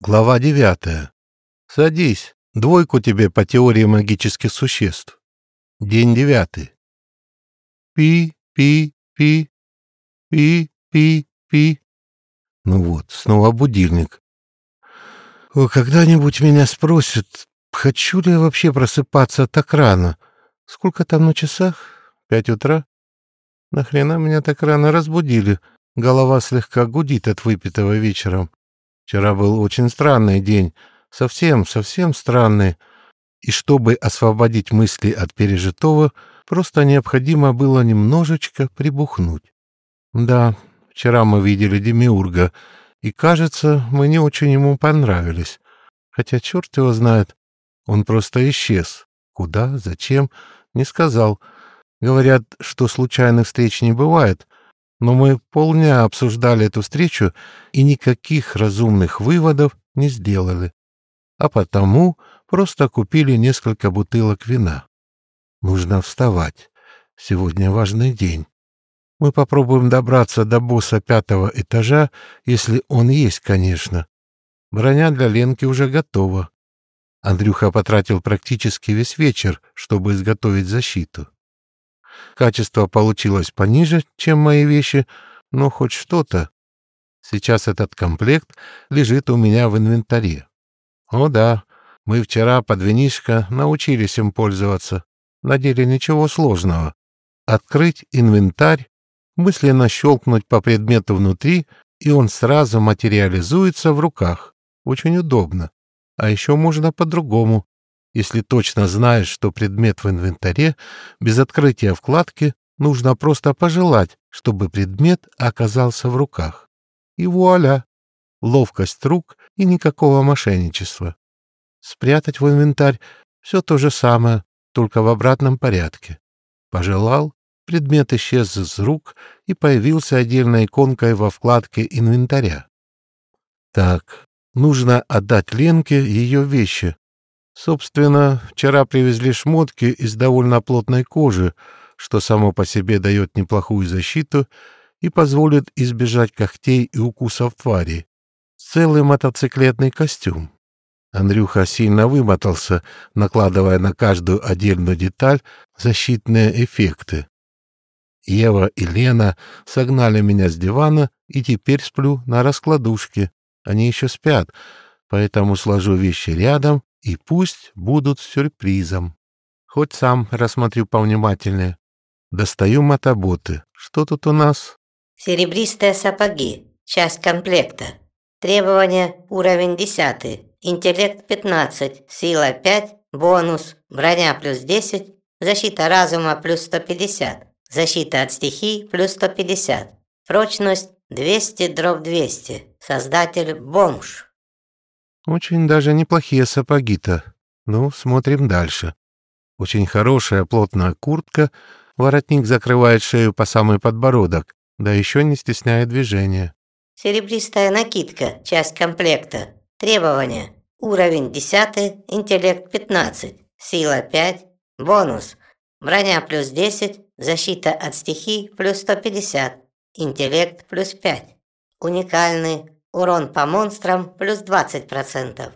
Глава девятая. Садись. Двойку тебе по теории магических существ. День девятый. Пи-пи-пи. Пи-пи-пи. Ну вот, снова будильник. Когда-нибудь меня спросят, хочу ли я вообще просыпаться так рано. Сколько там на часах? Пять утра? Нахрена меня так рано разбудили? Голова слегка гудит от выпитого вечером. Вчера был очень странный день. Совсем, совсем странный. И чтобы освободить мысли от пережитого, просто необходимо было немножечко прибухнуть. Да, вчера мы видели Демиурга, и, кажется, мы не очень ему понравились. Хотя черт его знает, он просто исчез. Куда, зачем, не сказал. Говорят, что случайных встреч не бывает, но мы полдня обсуждали эту встречу и никаких разумных выводов не сделали. А потому просто купили несколько бутылок вина. Нужно вставать. Сегодня важный день. Мы попробуем добраться до босса пятого этажа, если он есть, конечно. Броня для Ленки уже готова. Андрюха потратил практически весь вечер, чтобы изготовить защиту. Качество получилось пониже, чем мои вещи, но хоть что-то. Сейчас этот комплект лежит у меня в инвентаре. О да, мы вчера под винишко научились им пользоваться. На деле ничего сложного. Открыть инвентарь, мысленно щелкнуть по предмету внутри, и он сразу материализуется в руках. Очень удобно. А еще можно по-другому если точно знаешь, что предмет в инвентаре, без открытия вкладки нужно просто пожелать, чтобы предмет оказался в руках. И вуаля! Ловкость рук и никакого мошенничества. Спрятать в инвентарь все то же самое, только в обратном порядке. Пожелал, предмет исчез из рук и появился отдельной иконкой во вкладке инвентаря. Так, нужно отдать Ленке ее вещи, Собственно, вчера привезли шмотки из довольно плотной кожи, что само по себе дает неплохую защиту и позволит избежать когтей и укусов твари. Целый мотоциклетный костюм. Андрюха сильно вымотался, накладывая на каждую отдельную деталь защитные эффекты. Ева и Лена согнали меня с дивана, и теперь сплю на раскладушке. Они еще спят, поэтому сложу вещи рядом и пусть будут сюрпризом. Хоть сам рассмотрю повнимательнее. Достаю мотоботы. Что тут у нас? Серебристые сапоги. Часть комплекта. Требования уровень 10. Интеллект 15. Сила 5. Бонус. Броня плюс 10. Защита разума плюс 150. Защита от стихий плюс 150. Прочность 200 дробь 200. Создатель бомж. Очень даже неплохие сапоги-то. Ну, смотрим дальше. Очень хорошая плотная куртка, воротник закрывает шею по самый подбородок, да еще не стесняя движения. Серебристая накидка, часть комплекта. Требования. Уровень 10, интеллект 15, сила 5, бонус. Броня плюс 10, защита от стихий плюс 150, интеллект плюс 5. Уникальный Урон по монстрам плюс 20%.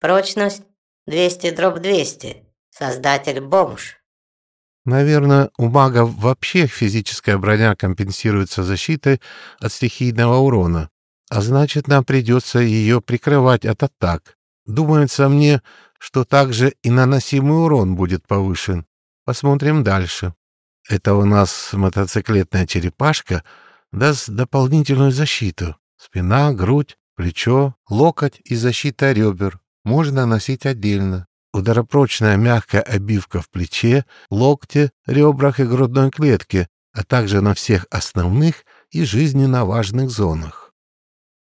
Прочность 200 дробь 200. Создатель бомж. Наверное, у магов вообще физическая броня компенсируется защитой от стихийного урона, а значит, нам придется ее прикрывать от атак. Думается мне, что также и наносимый урон будет повышен. Посмотрим дальше. Это у нас мотоциклетная черепашка даст дополнительную защиту. Спина, грудь, плечо, локоть и защита ребер можно носить отдельно. Ударопрочная мягкая обивка в плече, локте, ребрах и грудной клетке, а также на всех основных и жизненно важных зонах.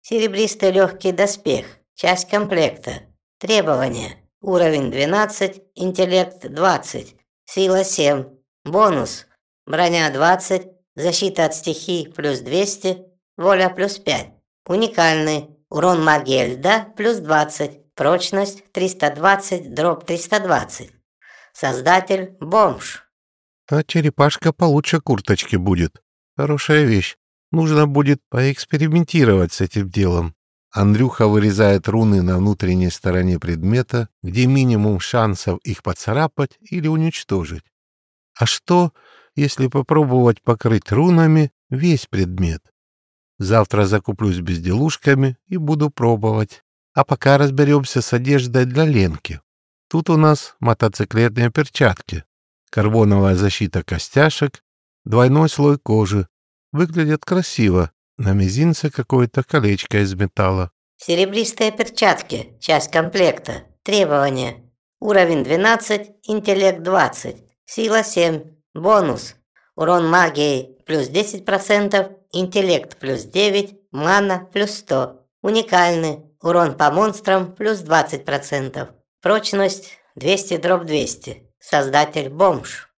Серебристый легкий доспех. Часть комплекта. Требования. Уровень 12, интеллект 20, сила 7. Бонус. Броня 20, защита от стихий плюс 200, воля плюс 5. Уникальный. Урон магии льда плюс 20. Прочность 320 дробь 320. Создатель бомж. А черепашка получше курточки будет. Хорошая вещь. Нужно будет поэкспериментировать с этим делом. Андрюха вырезает руны на внутренней стороне предмета, где минимум шансов их поцарапать или уничтожить. А что, если попробовать покрыть рунами весь предмет? Завтра закуплюсь безделушками и буду пробовать. А пока разберемся с одеждой для Ленки. Тут у нас мотоциклетные перчатки, карбоновая защита костяшек, двойной слой кожи. Выглядят красиво. На мизинце какое-то колечко из металла. Серебристые перчатки. Часть комплекта. Требования. Уровень 12, интеллект 20, сила 7, бонус. Урон магией плюс 10%, интеллект плюс 9, мана плюс 100. Уникальный. Урон по монстрам плюс 20%. Прочность 200 дробь 200. Создатель бомж.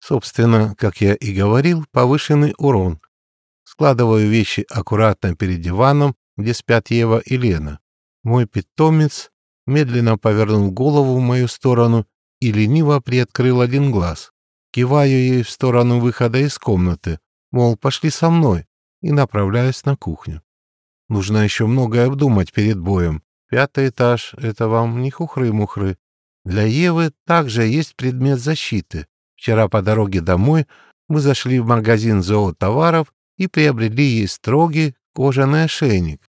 Собственно, как я и говорил, повышенный урон. Складываю вещи аккуратно перед диваном, где спят Ева и Лена. Мой питомец медленно повернул голову в мою сторону и лениво приоткрыл один глаз. Киваю ей в сторону выхода из комнаты, мол, пошли со мной, и направляюсь на кухню. Нужно еще многое обдумать перед боем, Пятый этаж — это вам не хухры-мухры. Для Евы также есть предмет защиты. Вчера по дороге домой мы зашли в магазин зоотоваров и приобрели ей строгий кожаный ошейник.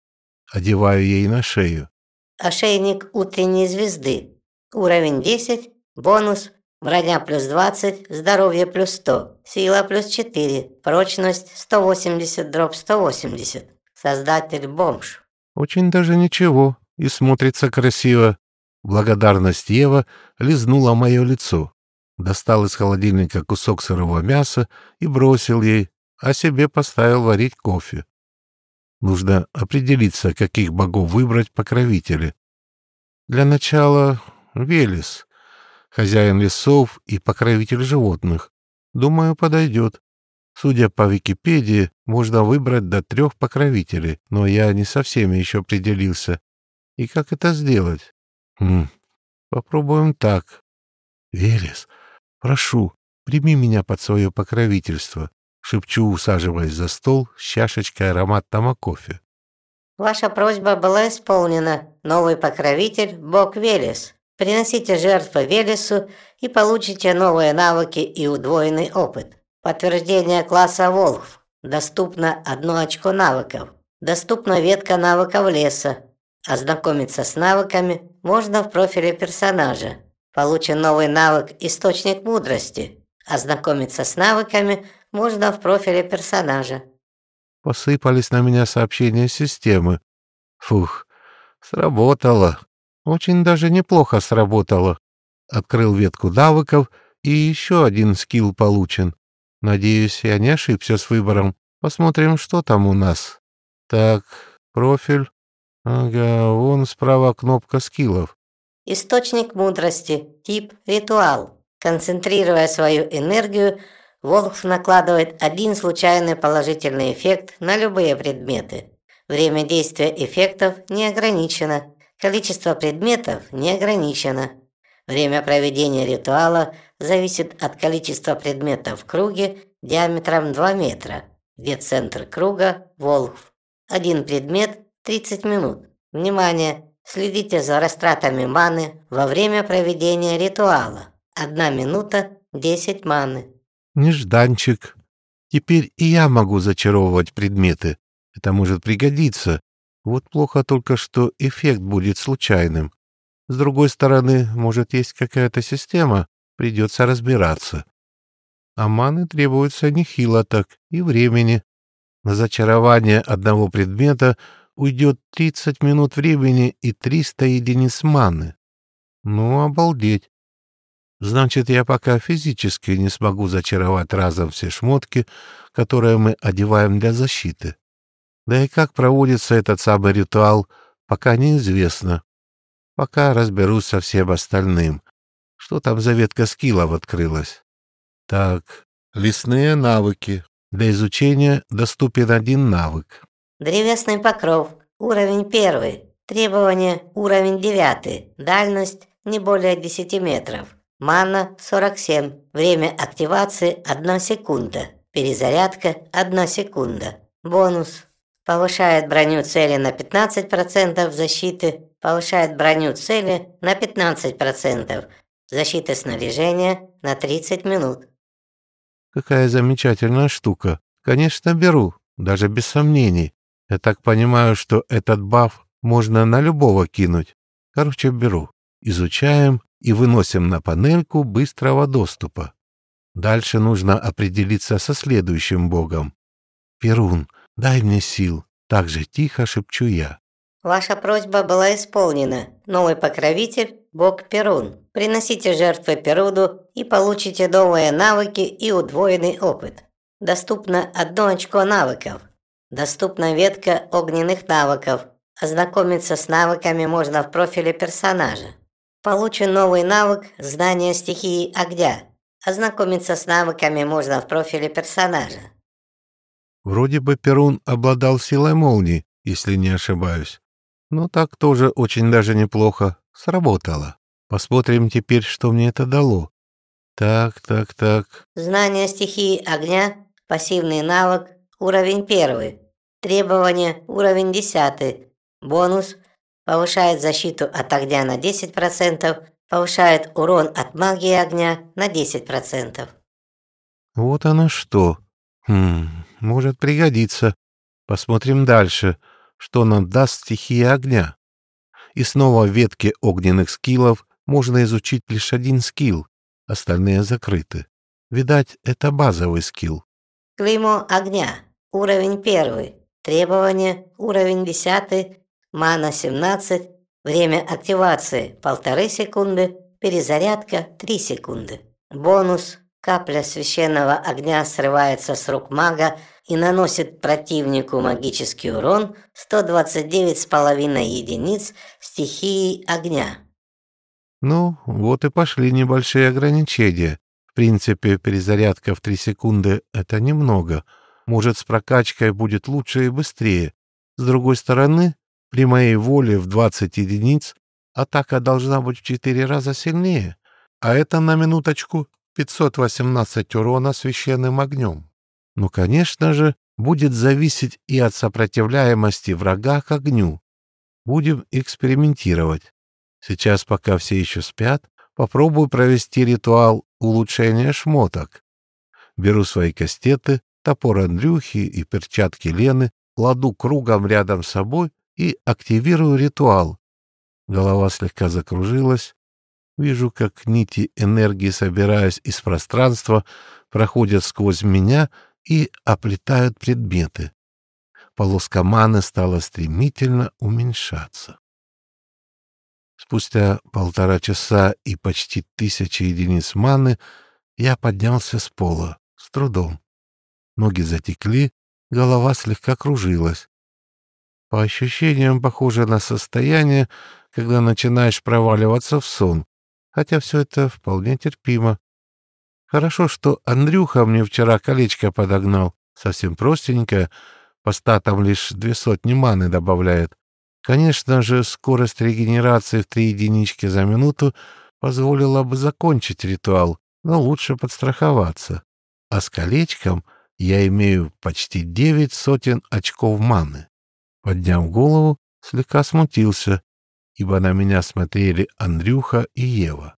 Одеваю ей на шею. Ошейник утренней звезды. Уровень 10, бонус, броня плюс 20, здоровье плюс 100, сила плюс 4, прочность 180 дробь 180. Создатель бомж. Очень даже ничего и смотрится красиво. Благодарность Ева лизнула мое лицо. Достал из холодильника кусок сырого мяса и бросил ей, а себе поставил варить кофе. Нужно определиться, каких богов выбрать покровители. Для начала Велес, хозяин лесов и покровитель животных. Думаю, подойдет. Судя по Википедии, можно выбрать до трех покровителей, но я не со всеми еще определился. И как это сделать? Хм, попробуем так. Велес, прошу, прими меня под свое покровительство, шепчу, усаживаясь за стол с чашечкой ароматного кофе. Ваша просьба была исполнена. Новый покровитель – Бог Велес. Приносите жертвы Велесу и получите новые навыки и удвоенный опыт. Подтверждение класса Волхв. Доступно одно очко навыков. Доступна ветка навыков леса. Ознакомиться с навыками можно в профиле персонажа. Получен новый навык «Источник мудрости». Ознакомиться с навыками можно в профиле персонажа. Посыпались на меня сообщения системы. Фух, сработало. Очень даже неплохо сработало. Открыл ветку навыков, и еще один скилл получен. Надеюсь, я не ошибся с выбором. Посмотрим, что там у нас. Так, профиль. Ага, вон справа кнопка скиллов. Источник мудрости. Тип ритуал. Концентрируя свою энергию, Волхв накладывает один случайный положительный эффект на любые предметы. Время действия эффектов не ограничено. Количество предметов не ограничено. Время проведения ритуала зависит от количества предметов в круге диаметром 2 метра, где центр круга – Волхв. Один предмет 30 минут. Внимание! Следите за растратами маны во время проведения ритуала. Одна минута, 10 маны. Нежданчик. Теперь и я могу зачаровывать предметы. Это может пригодиться. Вот плохо только, что эффект будет случайным. С другой стороны, может, есть какая-то система, придется разбираться. А маны требуется нехило так, и времени. На зачарование одного предмета – уйдет 30 минут времени и 300 единиц маны. Ну, обалдеть. Значит, я пока физически не смогу зачаровать разом все шмотки, которые мы одеваем для защиты. Да и как проводится этот самый ритуал, пока неизвестно. Пока разберусь со всем остальным. Что там за ветка скиллов открылась? Так, лесные навыки. Для изучения доступен один навык. Древесный покров. Уровень первый. Требование уровень девятый. Дальность не более 10 метров. Мана 47. Время активации 1 секунда. Перезарядка 1 секунда. Бонус. Повышает броню цели на 15% защиты, повышает броню цели на 15%, защиты снаряжения на 30 минут. Какая замечательная штука. Конечно, беру, даже без сомнений. Я так понимаю, что этот баф можно на любого кинуть. Короче, беру. Изучаем и выносим на панельку быстрого доступа. Дальше нужно определиться со следующим богом. Перун, дай мне сил, так же тихо шепчу я. Ваша просьба была исполнена. Новый покровитель – бог Перун. Приносите жертвы Перуду и получите новые навыки и удвоенный опыт. Доступно одно очко навыков. Доступна ветка огненных навыков. Ознакомиться с навыками можно в профиле персонажа. Получен новый навык «Знание стихии огня». Ознакомиться с навыками можно в профиле персонажа. Вроде бы Перун обладал силой молнии, если не ошибаюсь. Но так тоже очень даже неплохо. Сработало. Посмотрим теперь, что мне это дало. Так, так, так. Знание стихии огня, пассивный навык, уровень первый. Требование уровень десятый. Бонус повышает защиту от огня на 10%, повышает урон от магии огня на 10%. Вот оно что. Хм, может пригодиться. Посмотрим дальше, что нам даст стихия огня. И снова в ветке огненных скиллов можно изучить лишь один скилл, остальные закрыты. Видать, это базовый скилл. Клеймо огня. Уровень первый. Требование. Уровень десятый. Мана 17. Время активации полторы секунды. Перезарядка 3 секунды. Бонус. Капля священного огня срывается с рук мага и наносит противнику магический урон 129,5 единиц стихии огня. Ну, вот и пошли небольшие ограничения. В принципе, перезарядка в 3 секунды — это немного. Может, с прокачкой будет лучше и быстрее. С другой стороны, при моей воле в 20 единиц атака должна быть в 4 раза сильнее. А это на минуточку 518 урона священным огнем. Ну, конечно же, будет зависеть и от сопротивляемости врага к огню. Будем экспериментировать. Сейчас, пока все еще спят, попробую провести ритуал улучшения шмоток. Беру свои кастеты, топор Андрюхи и перчатки Лены, кладу кругом рядом с собой и активирую ритуал. Голова слегка закружилась, Вижу, как нити энергии, собираясь из пространства, проходят сквозь меня и оплетают предметы. Полоска маны стала стремительно уменьшаться. Спустя полтора часа и почти тысячи единиц маны я поднялся с пола, с трудом. Ноги затекли, голова слегка кружилась. По ощущениям похоже на состояние, когда начинаешь проваливаться в сон хотя все это вполне терпимо. Хорошо, что Андрюха мне вчера колечко подогнал, совсем простенькое, по статам лишь две сотни маны добавляет. Конечно же, скорость регенерации в три единички за минуту позволила бы закончить ритуал, но лучше подстраховаться. А с колечком я имею почти девять сотен очков маны. Подняв голову, слегка смутился ибо на меня смотрели Андрюха и Ева.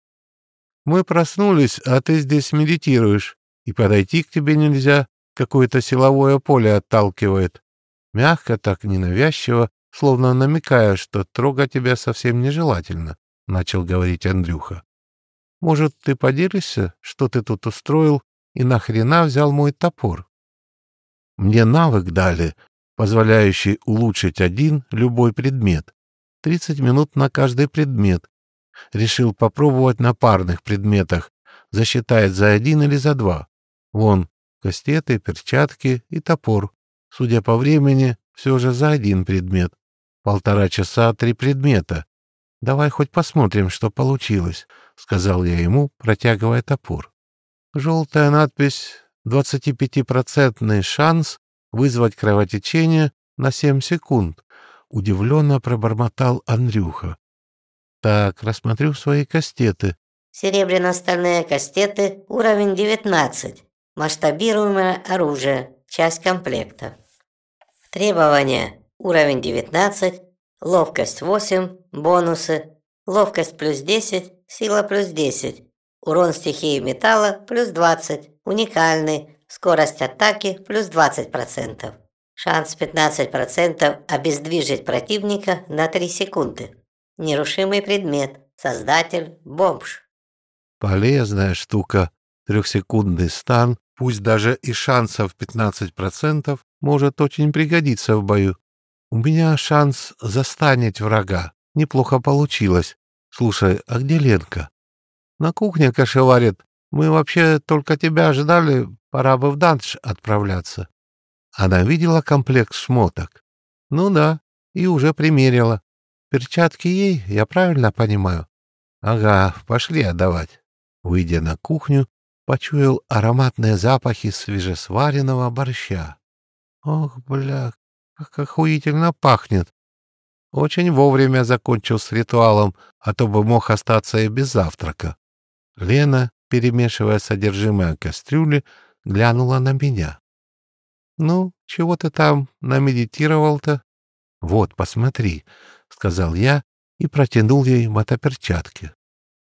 «Мы проснулись, а ты здесь медитируешь, и подойти к тебе нельзя, какое-то силовое поле отталкивает. Мягко так, ненавязчиво, словно намекая, что трогать тебя совсем нежелательно», — начал говорить Андрюха. «Может, ты поделишься, что ты тут устроил, и нахрена взял мой топор?» Мне навык дали, позволяющий улучшить один любой предмет. 30 минут на каждый предмет. Решил попробовать на парных предметах. Засчитает за один или за два. Вон, кастеты, перчатки и топор. Судя по времени, все же за один предмет. Полтора часа три предмета. Давай хоть посмотрим, что получилось, — сказал я ему, протягивая топор. Желтая надпись «25% шанс вызвать кровотечение на 7 секунд» удивленно пробормотал Андрюха. Так, рассмотрю свои кастеты. Серебряно-стальные кастеты, уровень 19. Масштабируемое оружие, часть комплекта. Требования уровень 19, ловкость 8, бонусы, ловкость плюс 10, сила плюс 10, урон стихии металла плюс 20, уникальный, скорость атаки плюс 20%. Шанс 15% обездвижить противника на 3 секунды. Нерушимый предмет. Создатель – бомж. Полезная штука. Трехсекундный стан, пусть даже и шансов 15%, может очень пригодиться в бою. У меня шанс застанить врага. Неплохо получилось. Слушай, а где Ленка? На кухне кошеварит. Мы вообще только тебя ждали, пора бы в данж отправляться. Она видела комплект шмоток? Ну да, и уже примерила. Перчатки ей, я правильно понимаю? Ага, пошли отдавать. Выйдя на кухню, почуял ароматные запахи свежесваренного борща. Ох, бля, как охуительно пахнет. Очень вовремя закончил с ритуалом, а то бы мог остаться и без завтрака. Лена, перемешивая содержимое кастрюли, глянула на меня. «Ну, чего ты там намедитировал-то?» «Вот, посмотри», — сказал я и протянул ей мотоперчатки.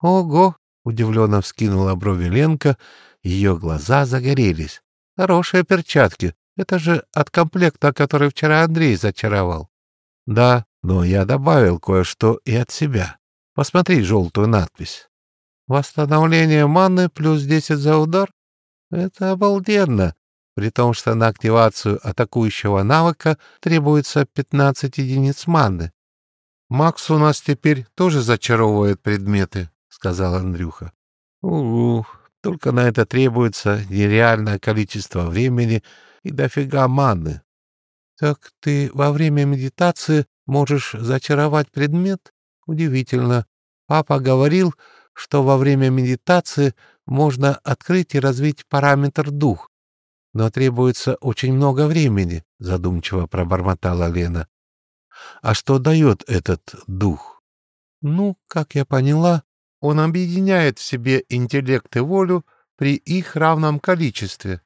«Ого!» — удивленно вскинула брови Ленка, ее глаза загорелись. «Хорошие перчатки. Это же от комплекта, который вчера Андрей зачаровал». «Да, но я добавил кое-что и от себя. Посмотри желтую надпись. Восстановление маны плюс 10 за удар? Это обалденно при том, что на активацию атакующего навыка требуется 15 единиц маны. «Макс у нас теперь тоже зачаровывает предметы», — сказал Андрюха. «Угу, только на это требуется нереальное количество времени и дофига маны». «Так ты во время медитации можешь зачаровать предмет? Удивительно. Папа говорил, что во время медитации можно открыть и развить параметр дух но требуется очень много времени, — задумчиво пробормотала Лена. — А что дает этот дух? — Ну, как я поняла, он объединяет в себе интеллект и волю при их равном количестве.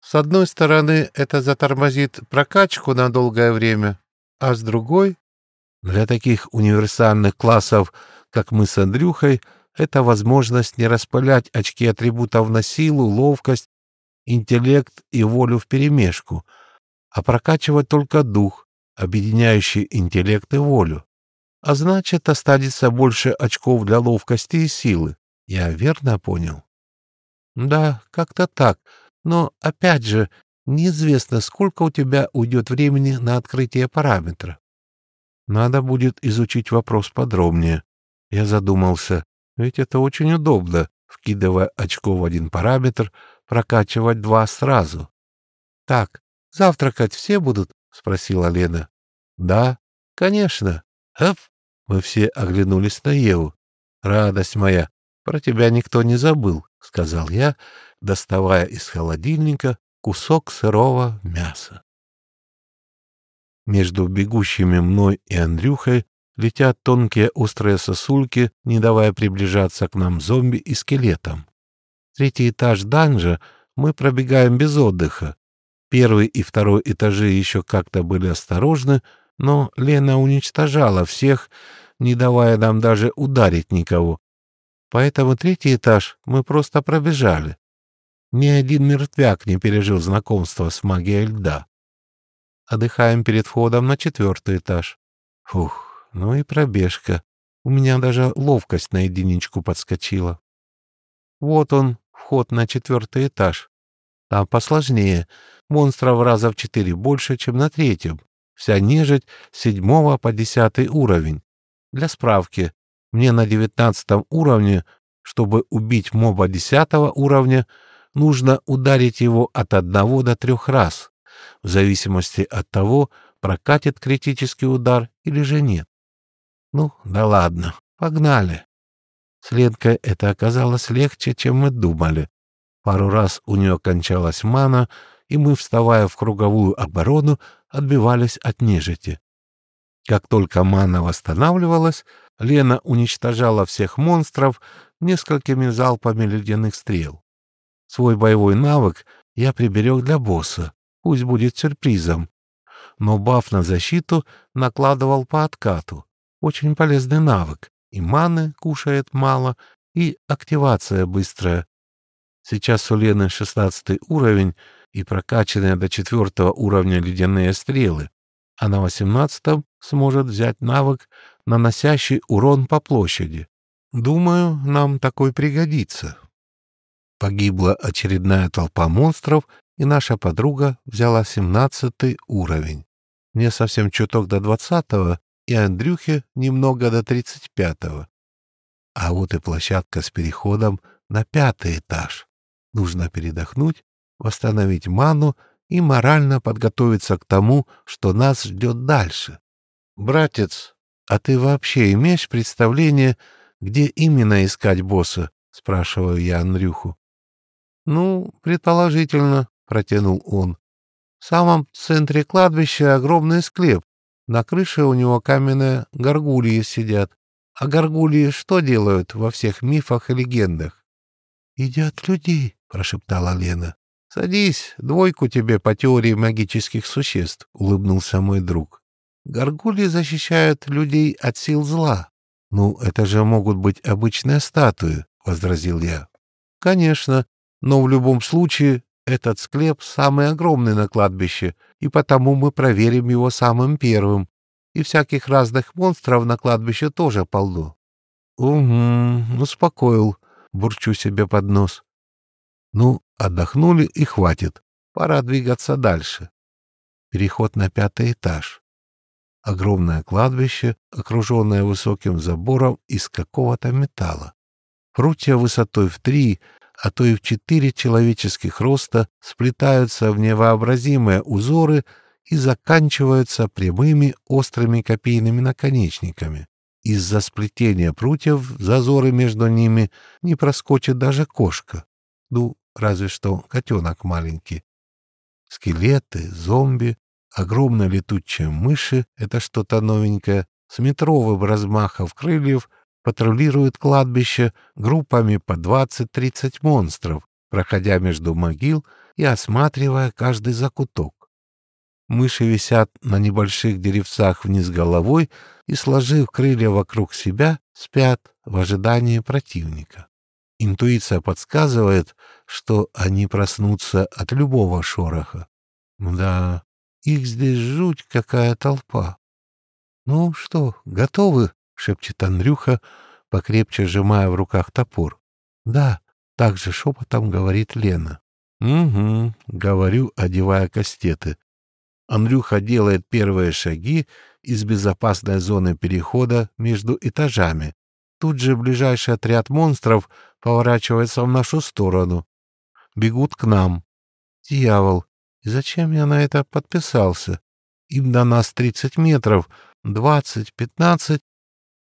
С одной стороны, это затормозит прокачку на долгое время, а с другой — для таких универсальных классов, как мы с Андрюхой, это возможность не распылять очки атрибутов на силу, ловкость интеллект и волю вперемешку, а прокачивать только дух, объединяющий интеллект и волю. А значит, останется больше очков для ловкости и силы. Я верно понял? Да, как-то так. Но, опять же, неизвестно, сколько у тебя уйдет времени на открытие параметра. Надо будет изучить вопрос подробнее. Я задумался, ведь это очень удобно, вкидывая очко в один параметр, прокачивать два сразу. — Так, завтракать все будут? — спросила Лена. — Да, конечно. Эп! Мы все оглянулись на Еву. — Радость моя, про тебя никто не забыл, — сказал я, доставая из холодильника кусок сырого мяса. Между бегущими мной и Андрюхой летят тонкие острые сосульки, не давая приближаться к нам зомби и скелетам. Третий этаж данжа мы пробегаем без отдыха. Первый и второй этажи еще как-то были осторожны, но Лена уничтожала всех, не давая нам даже ударить никого. Поэтому третий этаж мы просто пробежали. Ни один мертвяк не пережил знакомство с магией льда. Отдыхаем перед входом на четвертый этаж. Фух, ну и пробежка. У меня даже ловкость на единичку подскочила. Вот он, вход на четвертый этаж. Там посложнее. Монстров раза в четыре больше, чем на третьем. Вся нежить с седьмого по десятый уровень. Для справки, мне на девятнадцатом уровне, чтобы убить моба десятого уровня, нужно ударить его от одного до трех раз, в зависимости от того, прокатит критический удар или же нет. Ну, да ладно, погнали. С Ленкой это оказалось легче, чем мы думали. Пару раз у нее кончалась мана, и мы, вставая в круговую оборону, отбивались от нежити. Как только мана восстанавливалась, Лена уничтожала всех монстров несколькими залпами ледяных стрел. Свой боевой навык я приберег для босса, пусть будет сюрпризом. но баф на защиту накладывал по откату. Очень полезный навык. И маны кушает мало, и активация быстрая. Сейчас у Лены шестнадцатый уровень и прокачанные до четвертого уровня ледяные стрелы, а на восемнадцатом сможет взять навык, наносящий урон по площади. Думаю, нам такой пригодится. Погибла очередная толпа монстров, и наша подруга взяла семнадцатый уровень. Мне совсем чуток до двадцатого, и Андрюхе немного до тридцать пятого. А вот и площадка с переходом на пятый этаж. Нужно передохнуть, восстановить ману и морально подготовиться к тому, что нас ждет дальше. «Братец, а ты вообще имеешь представление, где именно искать босса?» — спрашиваю я Андрюху. «Ну, предположительно», — протянул он. «В самом центре кладбища огромный склеп. На крыше у него каменные горгульи сидят. А горгульи что делают во всех мифах и легендах?» «Едят людей», — прошептала Лена. «Садись, двойку тебе по теории магических существ», — улыбнулся мой друг. «Горгульи защищают людей от сил зла». «Ну, это же могут быть обычные статуи», — возразил я. «Конечно, но в любом случае этот склеп самый огромный на кладбище, и потому мы проверим его самым первым. И всяких разных монстров на кладбище тоже полно. Угу, успокоил, бурчу себе под нос. Ну, отдохнули и хватит. Пора двигаться дальше. Переход на пятый этаж. Огромное кладбище, окруженное высоким забором из какого-то металла. Прутья высотой в три, а то и в четыре человеческих роста сплетаются в невообразимые узоры и заканчиваются прямыми острыми копейными наконечниками. Из-за сплетения прутьев зазоры между ними не проскочит даже кошка. Ну, разве что котенок маленький. Скелеты, зомби, огромные летучие мыши — это что-то новенькое, с метровым размахом крыльев — патрулируют кладбище группами по 20-30 монстров, проходя между могил и осматривая каждый закуток. Мыши висят на небольших деревцах вниз головой и, сложив крылья вокруг себя, спят в ожидании противника. Интуиция подсказывает, что они проснутся от любого шороха. Да, их здесь жуть какая толпа. Ну что, готовы? Шепчет Андрюха, покрепче сжимая в руках топор. Да, так же шепотом говорит Лена. Угу, говорю, одевая кастеты. Андрюха делает первые шаги из безопасной зоны перехода между этажами. Тут же ближайший отряд монстров поворачивается в нашу сторону. Бегут к нам. Дьявол, и зачем я на это подписался? Им до нас тридцать метров, двадцать, пятнадцать,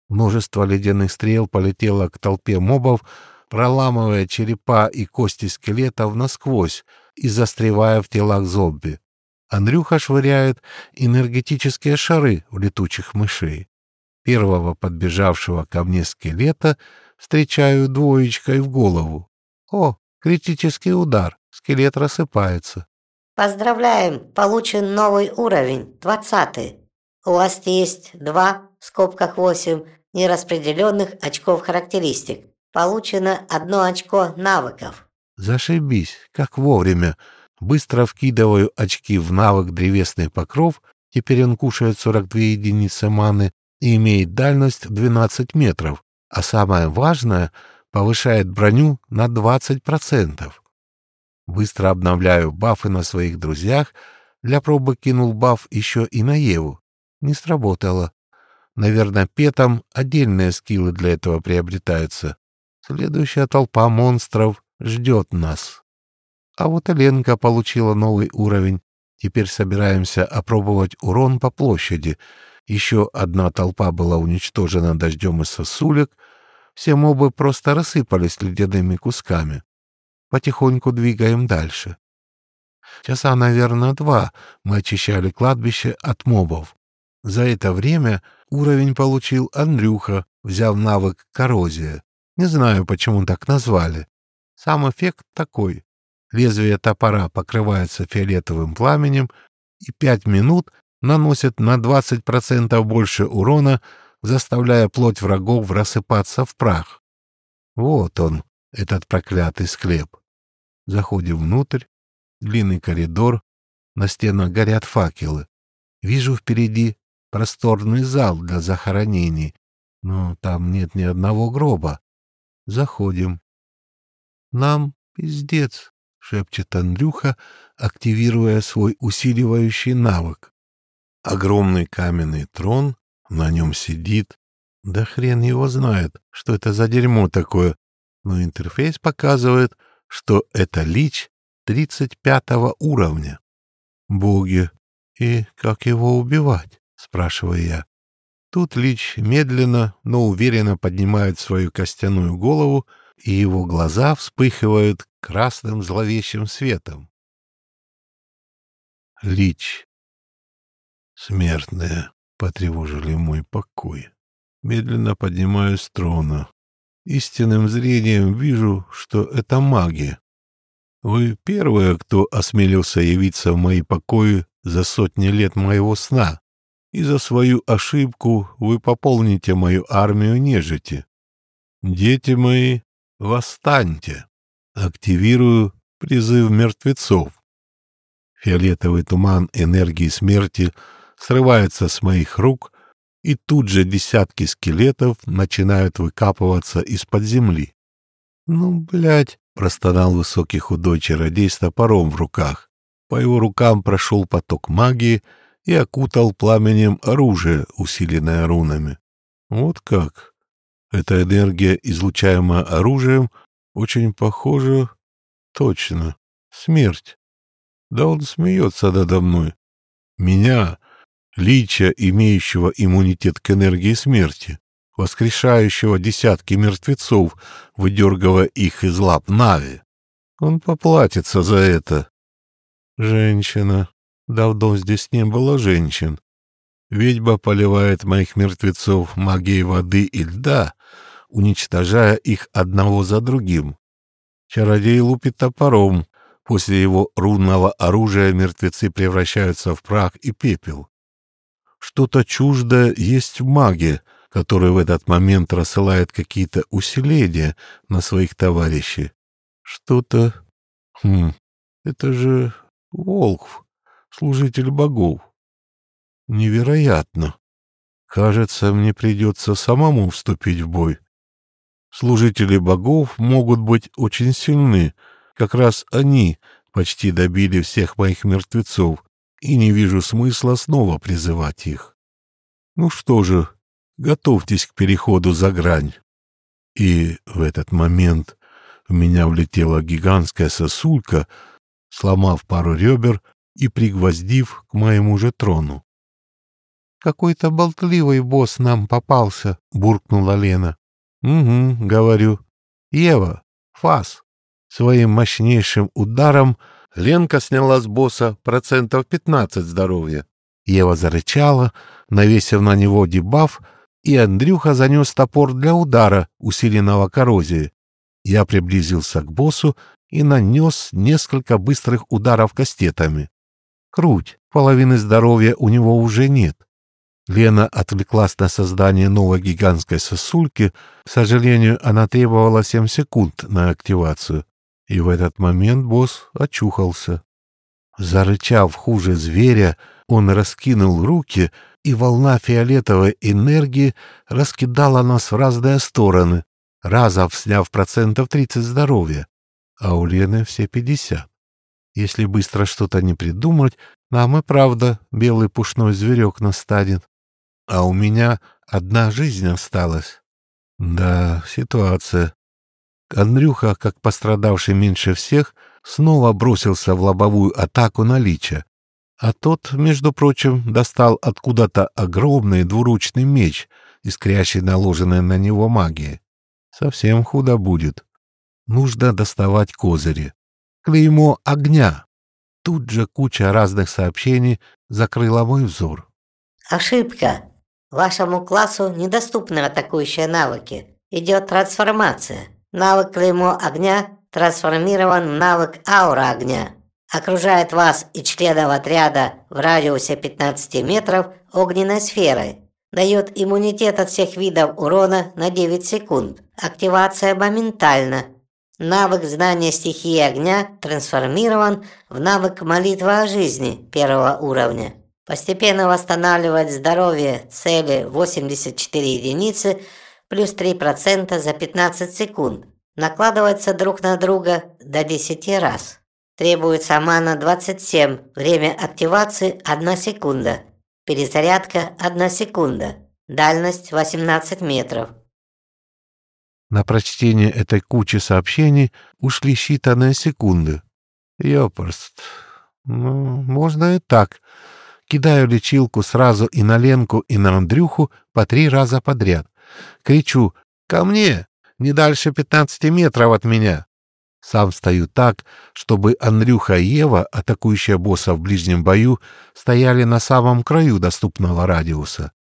Множество ледяных стрел полетело к толпе мобов, проламывая черепа и кости скелетов насквозь и застревая в телах зомби. Андрюха швыряет энергетические шары в летучих мышей. Первого подбежавшего ко мне скелета встречаю двоечкой в голову. О, критический удар. Скелет рассыпается. Поздравляем, получен новый уровень, двадцатый. У вас есть два, в скобках восемь, нераспределенных очков характеристик. Получено одно очко навыков. Зашибись, как вовремя. Быстро вкидываю очки в навык древесный покров, теперь он кушает 42 единицы маны и имеет дальность 12 метров, а самое важное — повышает броню на 20%. Быстро обновляю бафы на своих друзьях, для пробы кинул баф еще и на Еву. Не сработало. Наверное, петом отдельные скиллы для этого приобретаются. Следующая толпа монстров ждет нас. А вот Эленка получила новый уровень. Теперь собираемся опробовать урон по площади. Еще одна толпа была уничтожена дождем из сосулек. Все мобы просто рассыпались ледяными кусками. Потихоньку двигаем дальше. Часа, наверное, два мы очищали кладбище от мобов. За это время уровень получил Андрюха, взяв навык коррозия. Не знаю, почему так назвали. Сам эффект такой. Лезвие топора покрывается фиолетовым пламенем, и пять минут наносит на 20% больше урона, заставляя плоть врагов рассыпаться в прах. Вот он, этот проклятый склеп. Заходим внутрь, длинный коридор, на стенах горят факелы. Вижу впереди просторный зал для захоронений, но там нет ни одного гроба. Заходим. Нам пиздец, шепчет Андрюха, активируя свой усиливающий навык. Огромный каменный трон, на нем сидит. Да хрен его знает, что это за дерьмо такое. Но интерфейс показывает, что это лич 35 уровня. Боги, и как его убивать? Спрашиваю я. Тут Лич медленно, но уверенно поднимает свою костяную голову, и его глаза вспыхивают красным зловещим светом. Лич. Смертные потревожили мой покой. Медленно поднимаюсь с трона. Истинным зрением вижу, что это маги. Вы первые, кто осмелился явиться в мои покои за сотни лет моего сна и за свою ошибку вы пополните мою армию нежити. Дети мои, восстаньте! Активирую призыв мертвецов. Фиолетовый туман энергии смерти срывается с моих рук, и тут же десятки скелетов начинают выкапываться из-под земли. «Ну, блядь!» — простонал высокий худой чародей с топором в руках. По его рукам прошел поток магии — и окутал пламенем оружие, усиленное рунами. Вот как. Эта энергия, излучаемая оружием, очень похожа... Точно. Смерть. Да он смеется надо мной. Меня, лича, имеющего иммунитет к энергии смерти, воскрешающего десятки мертвецов, выдергивая их из лап Нави. Он поплатится за это. Женщина. Давно здесь не было женщин. Ведьба поливает моих мертвецов магией воды и льда, уничтожая их одного за другим. Чародей лупит топором. После его рунного оружия мертвецы превращаются в прах и пепел. Что-то чуждое есть в маге, который в этот момент рассылает какие-то усиления на своих товарищей. Что-то... Хм, это же Волхв служитель богов. Невероятно. Кажется, мне придется самому вступить в бой. Служители богов могут быть очень сильны. Как раз они почти добили всех моих мертвецов, и не вижу смысла снова призывать их. Ну что же, готовьтесь к переходу за грань. И в этот момент в меня влетела гигантская сосулька, сломав пару ребер, и пригвоздив к моему же трону. «Какой-то болтливый босс нам попался», — буркнула Лена. «Угу», — говорю. «Ева, фас». Своим мощнейшим ударом Ленка сняла с босса процентов пятнадцать здоровья. Ева зарычала, навесив на него дебаф, и Андрюха занес топор для удара, усиленного коррозией. Я приблизился к боссу и нанес несколько быстрых ударов кастетами. Круть, половины здоровья у него уже нет. Лена отвлеклась на создание новой гигантской сосульки. К сожалению, она требовала 7 секунд на активацию. И в этот момент босс очухался. Зарычав хуже зверя, он раскинул руки, и волна фиолетовой энергии раскидала нас в разные стороны, разом сняв процентов 30 здоровья, а у Лены все 50. Если быстро что-то не придумать, нам и правда белый пушной зверек настанет. А у меня одна жизнь осталась. Да, ситуация. Андрюха, как пострадавший меньше всех, снова бросился в лобовую атаку на Лича. А тот, между прочим, достал откуда-то огромный двуручный меч, искрящий наложенной на него магией. Совсем худо будет. Нужно доставать козыри клеймо огня. Тут же куча разных сообщений закрыла мой взор. Ошибка. Вашему классу недоступны атакующие навыки. Идет трансформация. Навык клеймо огня трансформирован в навык аура огня. окружает вас и членов отряда в радиусе 15 метров огненной сферой. Дает иммунитет от всех видов урона на 9 секунд. Активация моментально. Навык знания стихии огня трансформирован в навык молитва о жизни первого уровня. Постепенно восстанавливает здоровье цели 84 единицы плюс 3% за 15 секунд. Накладывается друг на друга до 10 раз. Требуется мана 27, время активации 1 секунда. Перезарядка 1 секунда. Дальность 18 метров. На прочтение этой кучи сообщений ушли считанные секунды. Ёпрст. Ну, можно и так. Кидаю лечилку сразу и на Ленку, и на Андрюху по три раза подряд. Кричу «Ко мне! Не дальше пятнадцати метров от меня!» Сам стою так, чтобы Андрюха и Ева, атакующая босса в ближнем бою, стояли на самом краю доступного радиуса.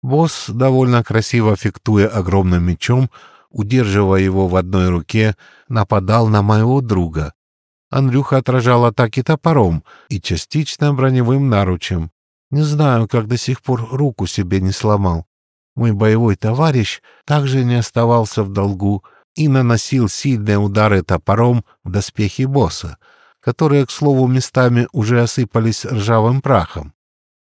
Босс, довольно красиво фехтуя огромным мечом, удерживая его в одной руке, нападал на моего друга. Андрюха отражал атаки топором и частично броневым наручем. Не знаю, как до сих пор руку себе не сломал. Мой боевой товарищ также не оставался в долгу, и наносил сильные удары топором в доспехи босса, которые, к слову, местами уже осыпались ржавым прахом.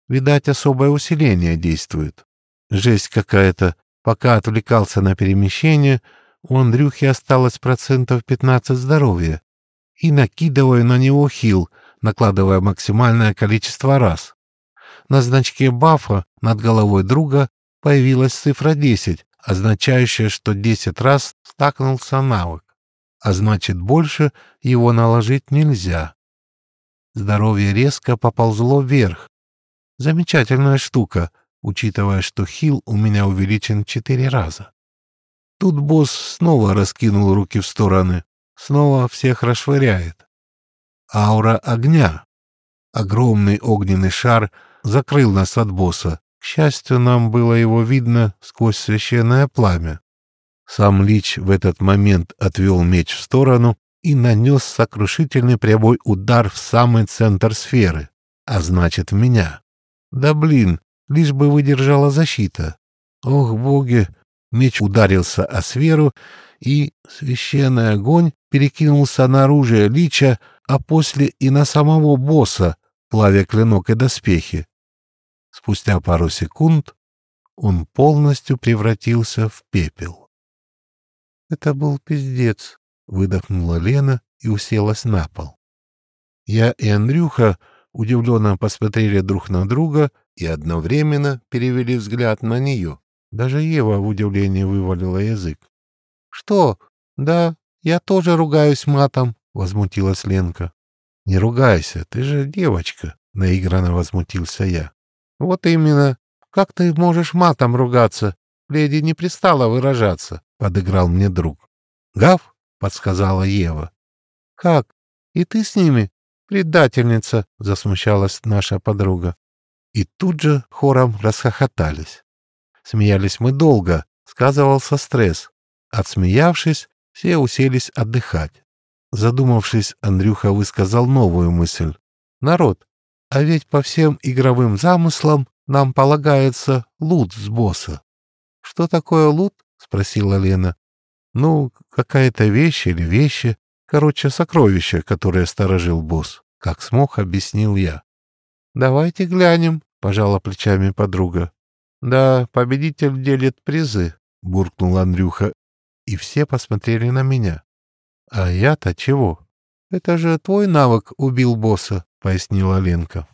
Видать, особое усиление действует. Жесть какая-то. Пока отвлекался на перемещение, у Андрюхи осталось процентов 15 здоровья. И накидываю на него хил, накладывая максимальное количество раз. На значке бафа над головой друга появилась цифра 10, означающее, что 10 раз стакнулся навык, а значит больше его наложить нельзя. Здоровье резко поползло вверх. Замечательная штука, учитывая, что хил у меня увеличен четыре раза. Тут босс снова раскинул руки в стороны, снова всех расшвыряет. Аура огня. Огромный огненный шар закрыл нас от босса, к счастью, нам было его видно сквозь священное пламя. Сам Лич в этот момент отвел меч в сторону и нанес сокрушительный прямой удар в самый центр сферы, а значит, в меня. Да блин, лишь бы выдержала защита. Ох, боги! Меч ударился о сферу, и священный огонь перекинулся на оружие Лича, а после и на самого босса, плавя клинок и доспехи. Спустя пару секунд он полностью превратился в пепел. «Это был пиздец», — выдохнула Лена и уселась на пол. Я и Андрюха удивленно посмотрели друг на друга и одновременно перевели взгляд на нее. Даже Ева в удивлении вывалила язык. «Что? Да, я тоже ругаюсь матом», — возмутилась Ленка. «Не ругайся, ты же девочка», — наигранно возмутился я. «Вот именно. Как ты можешь матом ругаться? Леди не пристала выражаться», — подыграл мне друг. «Гав?» — подсказала Ева. «Как? И ты с ними? Предательница!» — засмущалась наша подруга. И тут же хором расхохотались. Смеялись мы долго, сказывался стресс. Отсмеявшись, все уселись отдыхать. Задумавшись, Андрюха высказал новую мысль. «Народ, а ведь по всем игровым замыслам нам полагается лут с босса. — Что такое лут? — спросила Лена. — Ну, какая-то вещь или вещи. Короче, сокровище, которое сторожил босс. Как смог, объяснил я. — Давайте глянем, — пожала плечами подруга. — Да, победитель делит призы, — буркнул Андрюха, и все посмотрели на меня. — А я-то чего? Это же твой навык убил босса пояснила Ленка.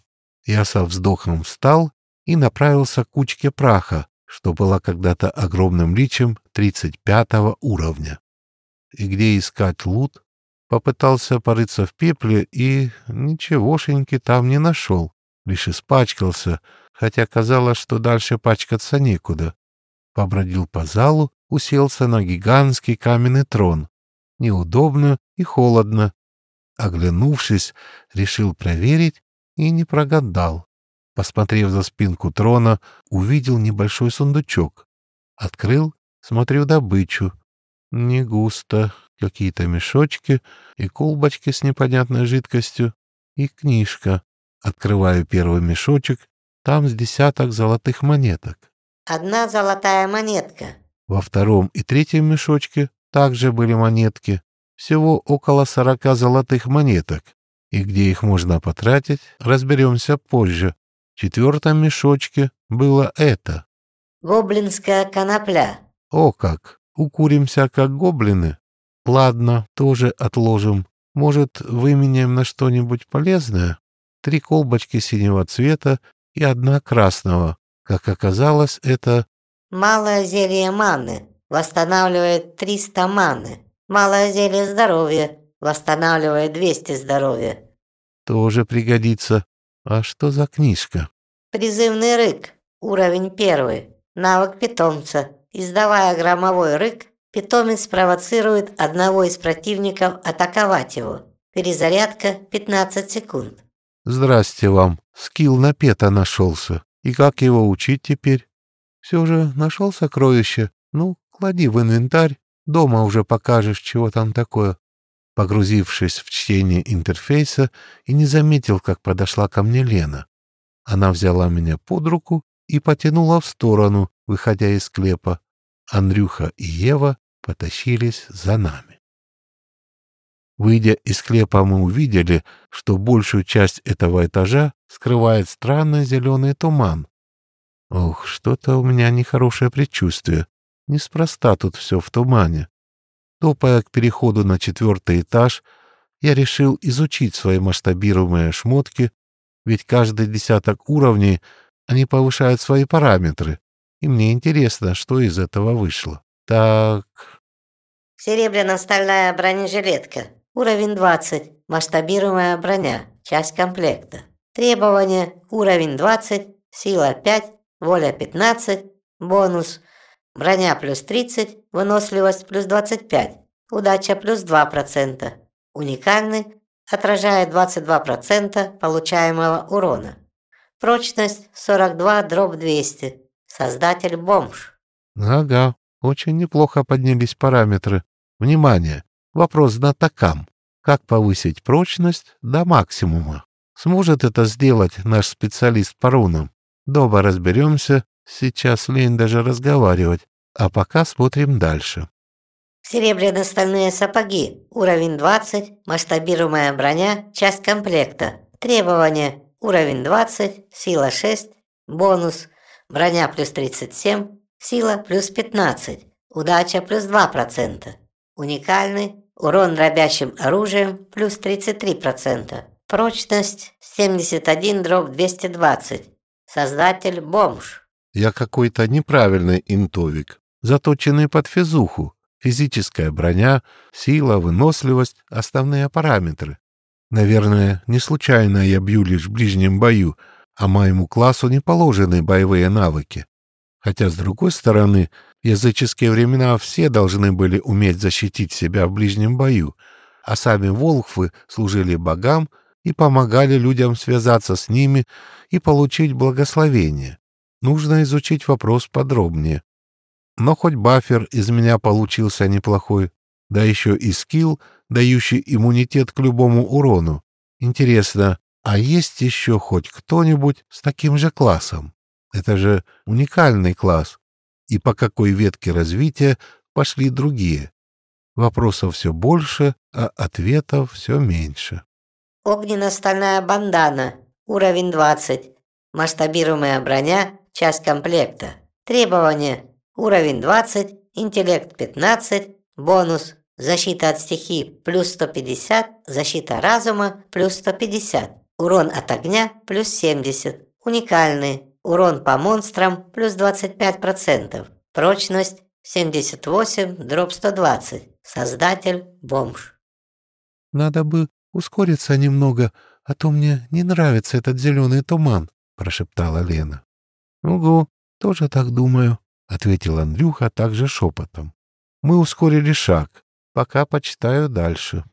Я со вздохом встал и направился к кучке праха, что была когда-то огромным личем 35 уровня. И где искать лут? Попытался порыться в пепле и ничегошеньки там не нашел, лишь испачкался, хотя казалось, что дальше пачкаться некуда. Побродил по залу, уселся на гигантский каменный трон. Неудобно и холодно, Оглянувшись, решил проверить и не прогадал. Посмотрев за спинку трона, увидел небольшой сундучок. Открыл, смотрю добычу. Не густо, какие-то мешочки и колбочки с непонятной жидкостью. И книжка. Открываю первый мешочек, там с десяток золотых монеток. Одна золотая монетка. Во втором и третьем мешочке также были монетки. Всего около сорока золотых монеток. И где их можно потратить, разберемся позже. В четвертом мешочке было это. Гоблинская конопля. О как! Укуримся, как гоблины. Ладно, тоже отложим. Может, выменяем на что-нибудь полезное? Три колбочки синего цвета и одна красного. Как оказалось, это... Малое зелье маны. Восстанавливает 300 маны. Малое зелье здоровья. Восстанавливает 200 здоровья. Тоже пригодится. А что за книжка? Призывный рык. Уровень первый. Навык питомца. Издавая громовой рык, питомец провоцирует одного из противников атаковать его. Перезарядка 15 секунд. Здрасте вам. Скилл на пета нашелся. И как его учить теперь? Все же нашел сокровище. Ну, клади в инвентарь. Дома уже покажешь, чего там такое. Погрузившись в чтение интерфейса, и не заметил, как подошла ко мне Лена. Она взяла меня под руку и потянула в сторону, выходя из склепа. Андрюха и Ева потащились за нами. Выйдя из склепа, мы увидели, что большую часть этого этажа скрывает странный зеленый туман. Ох, что-то у меня нехорошее предчувствие. Неспроста тут все в тумане. Топая к переходу на четвертый этаж, я решил изучить свои масштабируемые шмотки, ведь каждый десяток уровней они повышают свои параметры, и мне интересно, что из этого вышло. Так... Серебряно-стальная бронежилетка. Уровень 20. Масштабируемая броня. Часть комплекта. Требования. Уровень 20. Сила 5. Воля 15. Бонус. Броня плюс 30. Выносливость плюс 25. Удача плюс 2%. Уникальный. Отражает 22% получаемого урона. Прочность 42 дробь 200. Создатель бомж. Ага, очень неплохо поднялись параметры. Внимание! Вопрос знатокам. Как повысить прочность до максимума? Сможет это сделать наш специалист по рунам? Дома разберемся. Сейчас лень даже разговаривать. А пока смотрим дальше. Серебряно-стальные сапоги. Уровень 20. Масштабируемая броня. Часть комплекта. Требования. Уровень 20, сила 6, бонус, броня плюс 37, сила плюс 15, удача плюс 2%. Уникальный, урон дробящим оружием плюс 33%. Прочность 71 дробь 220. Создатель бомж. Я какой-то неправильный интовик, заточенный под физуху. Физическая броня, сила, выносливость – основные параметры. Наверное, не случайно я бью лишь в ближнем бою, а моему классу не положены боевые навыки. Хотя, с другой стороны, в языческие времена все должны были уметь защитить себя в ближнем бою, а сами волхвы служили богам и помогали людям связаться с ними и получить благословение. Нужно изучить вопрос подробнее. Но хоть бафер из меня получился неплохой, да еще и скилл, дающий иммунитет к любому урону. Интересно, а есть еще хоть кто-нибудь с таким же классом? Это же уникальный класс. И по какой ветке развития пошли другие? Вопросов все больше, а ответов все меньше. Огненно-стальная бандана. Уровень 20. Масштабируемая броня. Часть комплекта. Требования. Уровень 20. Интеллект 15. Бонус Защита от стихий плюс 150, защита разума плюс 150, урон от огня плюс 70, уникальный, урон по монстрам плюс 25%, прочность 78 дробь 120, создатель бомж. Надо бы ускориться немного, а то мне не нравится этот зеленый туман, прошептала Лена. Угу, тоже так думаю, ответил Андрюха также шепотом. Мы ускорили шаг, Пока почитаю дальше.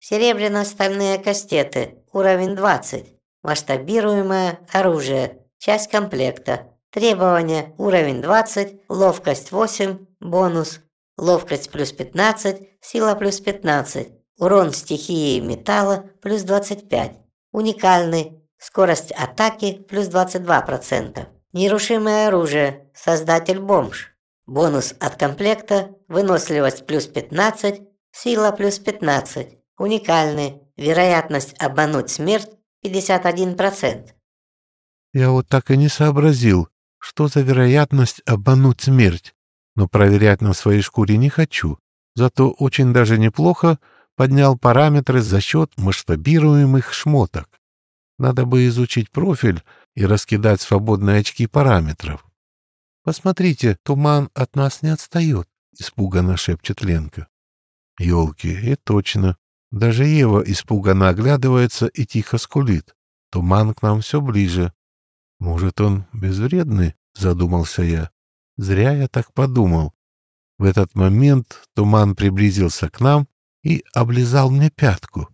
Серебряно-стальные кастеты. Уровень 20. Масштабируемое оружие. Часть комплекта. Требования. Уровень 20. Ловкость 8. Бонус. Ловкость плюс 15. Сила плюс 15. Урон стихии металла плюс 25. Уникальный. Скорость атаки плюс 22%. Нерушимое оружие. Создатель бомж. Бонус от комплекта. Выносливость плюс 15. Сила плюс 15. Уникальный. Вероятность обмануть смерть 51%. Я вот так и не сообразил, что за вероятность обмануть смерть, но проверять на своей шкуре не хочу. Зато очень даже неплохо поднял параметры за счет масштабируемых шмоток. Надо бы изучить профиль и раскидать свободные очки параметров. «Посмотрите, туман от нас не отстает», — испуганно шепчет Ленка. Ёлки, и точно. Даже Ева испуганно оглядывается и тихо скулит. Туман к нам все ближе. Может, он безвредный? Задумался я. Зря я так подумал. В этот момент туман приблизился к нам и облизал мне пятку,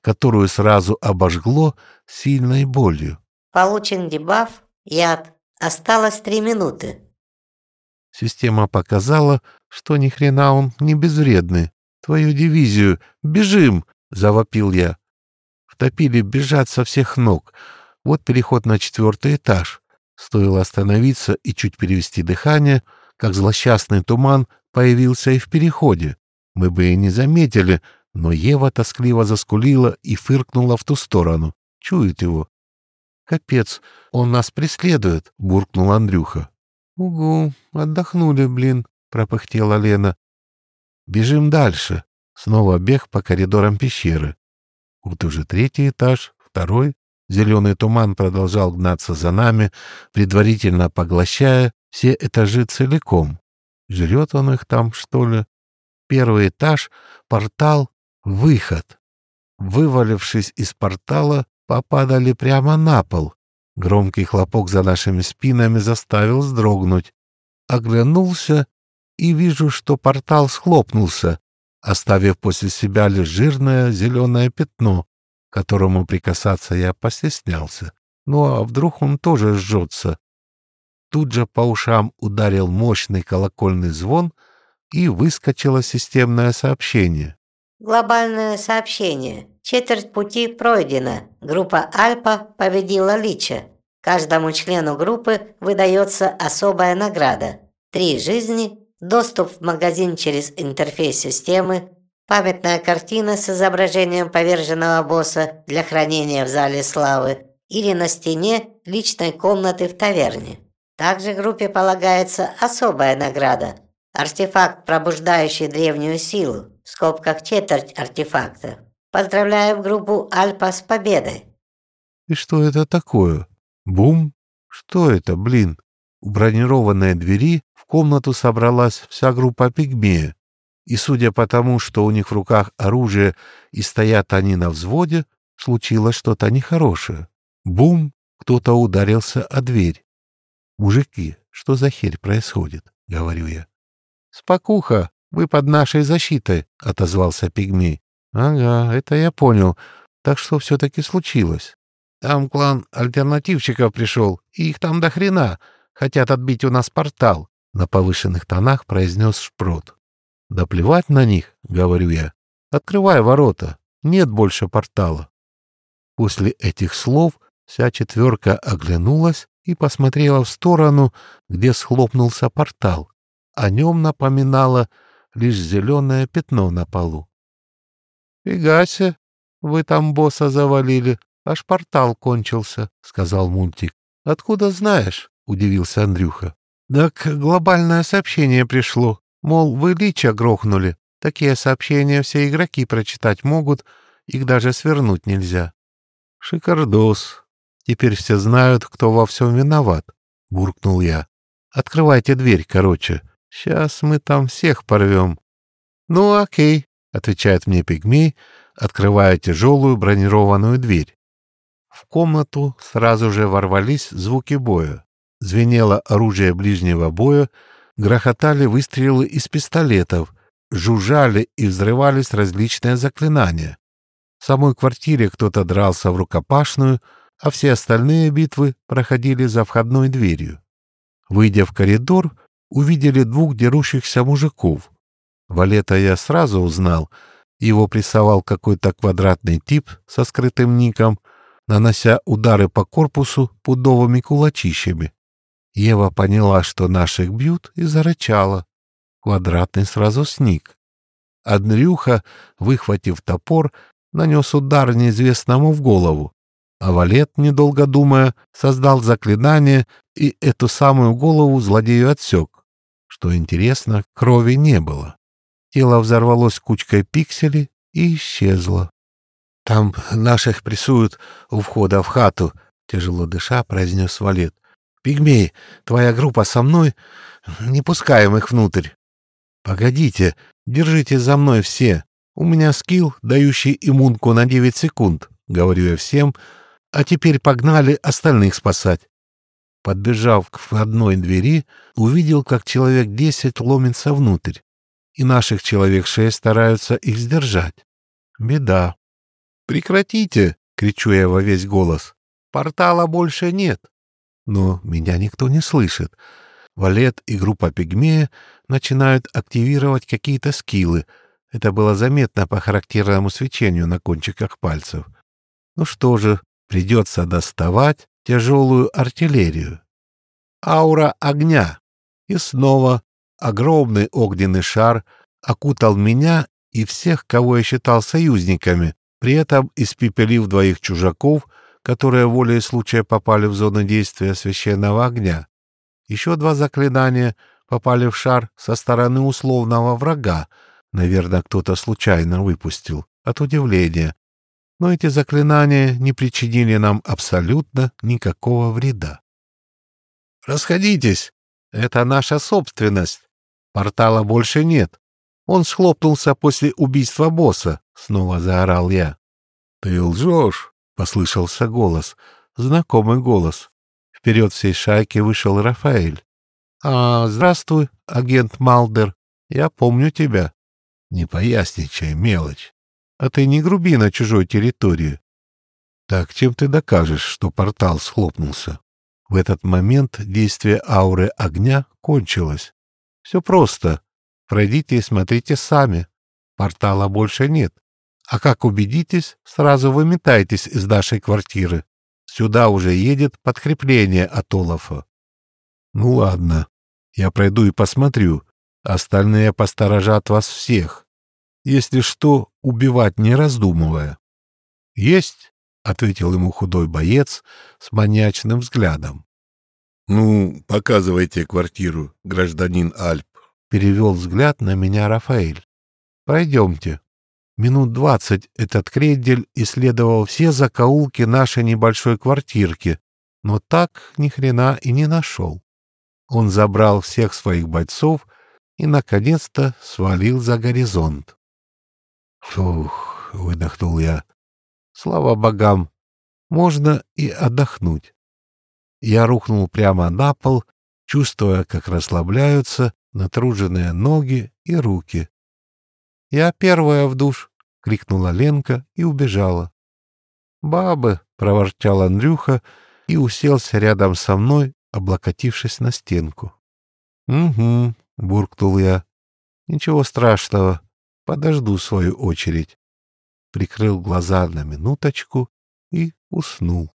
которую сразу обожгло сильной болью. Получен дебаф, яд. Осталось три минуты. Система показала, что ни хрена он не безвредный. Твою дивизию, бежим, завопил я. Втопили бежать со всех ног. Вот переход на четвертый этаж. Стоило остановиться и чуть перевести дыхание, как злосчастный туман появился и в переходе. Мы бы и не заметили, но Ева тоскливо заскулила и фыркнула в ту сторону. Чует его. «Капец, он нас преследует», — буркнул Андрюха. «Угу, отдохнули, блин», — пропыхтела Лена. «Бежим дальше». Снова бег по коридорам пещеры. Вот уже третий этаж, второй. Зеленый туман продолжал гнаться за нами, предварительно поглощая все этажи целиком. Жрет он их там, что ли? Первый этаж, портал, выход. Вывалившись из портала, попадали прямо на пол. Громкий хлопок за нашими спинами заставил вздрогнуть. Оглянулся и вижу, что портал схлопнулся, оставив после себя лишь жирное зеленое пятно, которому прикасаться я постеснялся. Ну а вдруг он тоже сжется? Тут же по ушам ударил мощный колокольный звон, и выскочило системное сообщение. Глобальное сообщение. Четверть пути пройдена. Группа Альпа победила Лича. Каждому члену группы выдается особая награда. Три жизни доступ в магазин через интерфейс системы, памятная картина с изображением поверженного босса для хранения в зале славы или на стене личной комнаты в таверне. Также группе полагается особая награда – артефакт, пробуждающий древнюю силу, в скобках четверть артефакта. Поздравляю группу Альпа с победой. И что это такое? Бум? Что это, блин? У бронированной двери в комнату собралась вся группа пигмея, и, судя по тому, что у них в руках оружие и стоят они на взводе, случилось что-то нехорошее. Бум! Кто-то ударился о дверь. «Мужики, что за херь происходит?» — говорю я. «Спокуха, вы под нашей защитой», — отозвался пигмей. «Ага, это я понял. Так что все-таки случилось. Там клан альтернативщиков пришел, и их там до хрена. Хотят отбить у нас портал, — на повышенных тонах произнес Шпрот. Да плевать на них, — говорю я. Открывай ворота, нет больше портала. После этих слов вся четверка оглянулась и посмотрела в сторону, где схлопнулся портал. О нем напоминало лишь зеленое пятно на полу. — Фигася, вы там босса завалили, аж портал кончился, — сказал Мультик. — Откуда знаешь? — удивился Андрюха. «Так глобальное сообщение пришло. Мол, вы Лича грохнули. Такие сообщения все игроки прочитать могут, их даже свернуть нельзя». «Шикардос. Теперь все знают, кто во всем виноват», — буркнул я. «Открывайте дверь, короче. Сейчас мы там всех порвем». «Ну, окей», — отвечает мне пигмей, открывая тяжелую бронированную дверь. В комнату сразу же ворвались звуки боя. Звенело оружие ближнего боя, грохотали выстрелы из пистолетов, жужжали и взрывались различные заклинания. В самой квартире кто-то дрался в рукопашную, а все остальные битвы проходили за входной дверью. Выйдя в коридор, увидели двух дерущихся мужиков. Валета я сразу узнал, его прессовал какой-то квадратный тип со скрытым ником, нанося удары по корпусу пудовыми кулачищами. Ева поняла, что наших бьют, и зарычала. Квадратный сразу сник. Андрюха, выхватив топор, нанес удар неизвестному в голову. А Валет, недолго думая, создал заклинание и эту самую голову злодею отсек. Что интересно, крови не было. Тело взорвалось кучкой пикселей и исчезло. — Там наших прессуют у входа в хату, — тяжело дыша произнес Валет. — Пигмей, твоя группа со мной? Не пускаем их внутрь. — Погодите, держите за мной все. У меня скилл, дающий иммунку на девять секунд, — говорю я всем, а теперь погнали остальных спасать. Подбежав к входной двери, увидел, как человек десять ломится внутрь, и наших человек шесть стараются их сдержать. Беда. «Прекратите!» — кричу я во весь голос. «Портала больше нет!» Но меня никто не слышит. Валет и группа пигмея начинают активировать какие-то скиллы. Это было заметно по характерному свечению на кончиках пальцев. Ну что же, придется доставать тяжелую артиллерию. Аура огня. И снова огромный огненный шар окутал меня и всех, кого я считал союзниками, при этом испепелив двоих чужаков, которые волей случая попали в зону действия священного огня. Еще два заклинания попали в шар со стороны условного врага, наверное, кто-то случайно выпустил, от удивления, но эти заклинания не причинили нам абсолютно никакого вреда. «Расходитесь! Это наша собственность! Портала больше нет! Он схлопнулся после убийства босса!» — снова заорал я. «Ты лжешь!» — послышался голос, знакомый голос. Вперед всей шайки вышел Рафаэль. «А, здравствуй, агент Малдер, я помню тебя». «Не поясничай, мелочь. А ты не груби на чужой территории. Так чем ты докажешь, что портал схлопнулся? В этот момент действие ауры огня кончилось. Все просто. Пройдите и смотрите сами. Портала больше нет. А как убедитесь, сразу выметайтесь из нашей квартиры. Сюда уже едет подкрепление от Олафа. Ну ладно, я пройду и посмотрю. Остальные посторожат вас всех. Если что, убивать не раздумывая. — Есть, — ответил ему худой боец с маньячным взглядом. — Ну, показывайте квартиру, гражданин Альп. Перевел взгляд на меня Рафаэль. — Пройдемте. Минут двадцать этот крендель исследовал все закоулки нашей небольшой квартирки, но так ни хрена и не нашел. Он забрал всех своих бойцов и, наконец-то, свалил за горизонт. Фух, выдохнул я. Слава богам, можно и отдохнуть. Я рухнул прямо на пол, чувствуя, как расслабляются натруженные ноги и руки. «Я первая в душ!» — крикнула Ленка и убежала. «Бабы!» — проворчал Андрюха и уселся рядом со мной, облокотившись на стенку. «Угу», — буркнул я. «Ничего страшного. Подожду свою очередь. Прикрыл глаза на минуточку и уснул.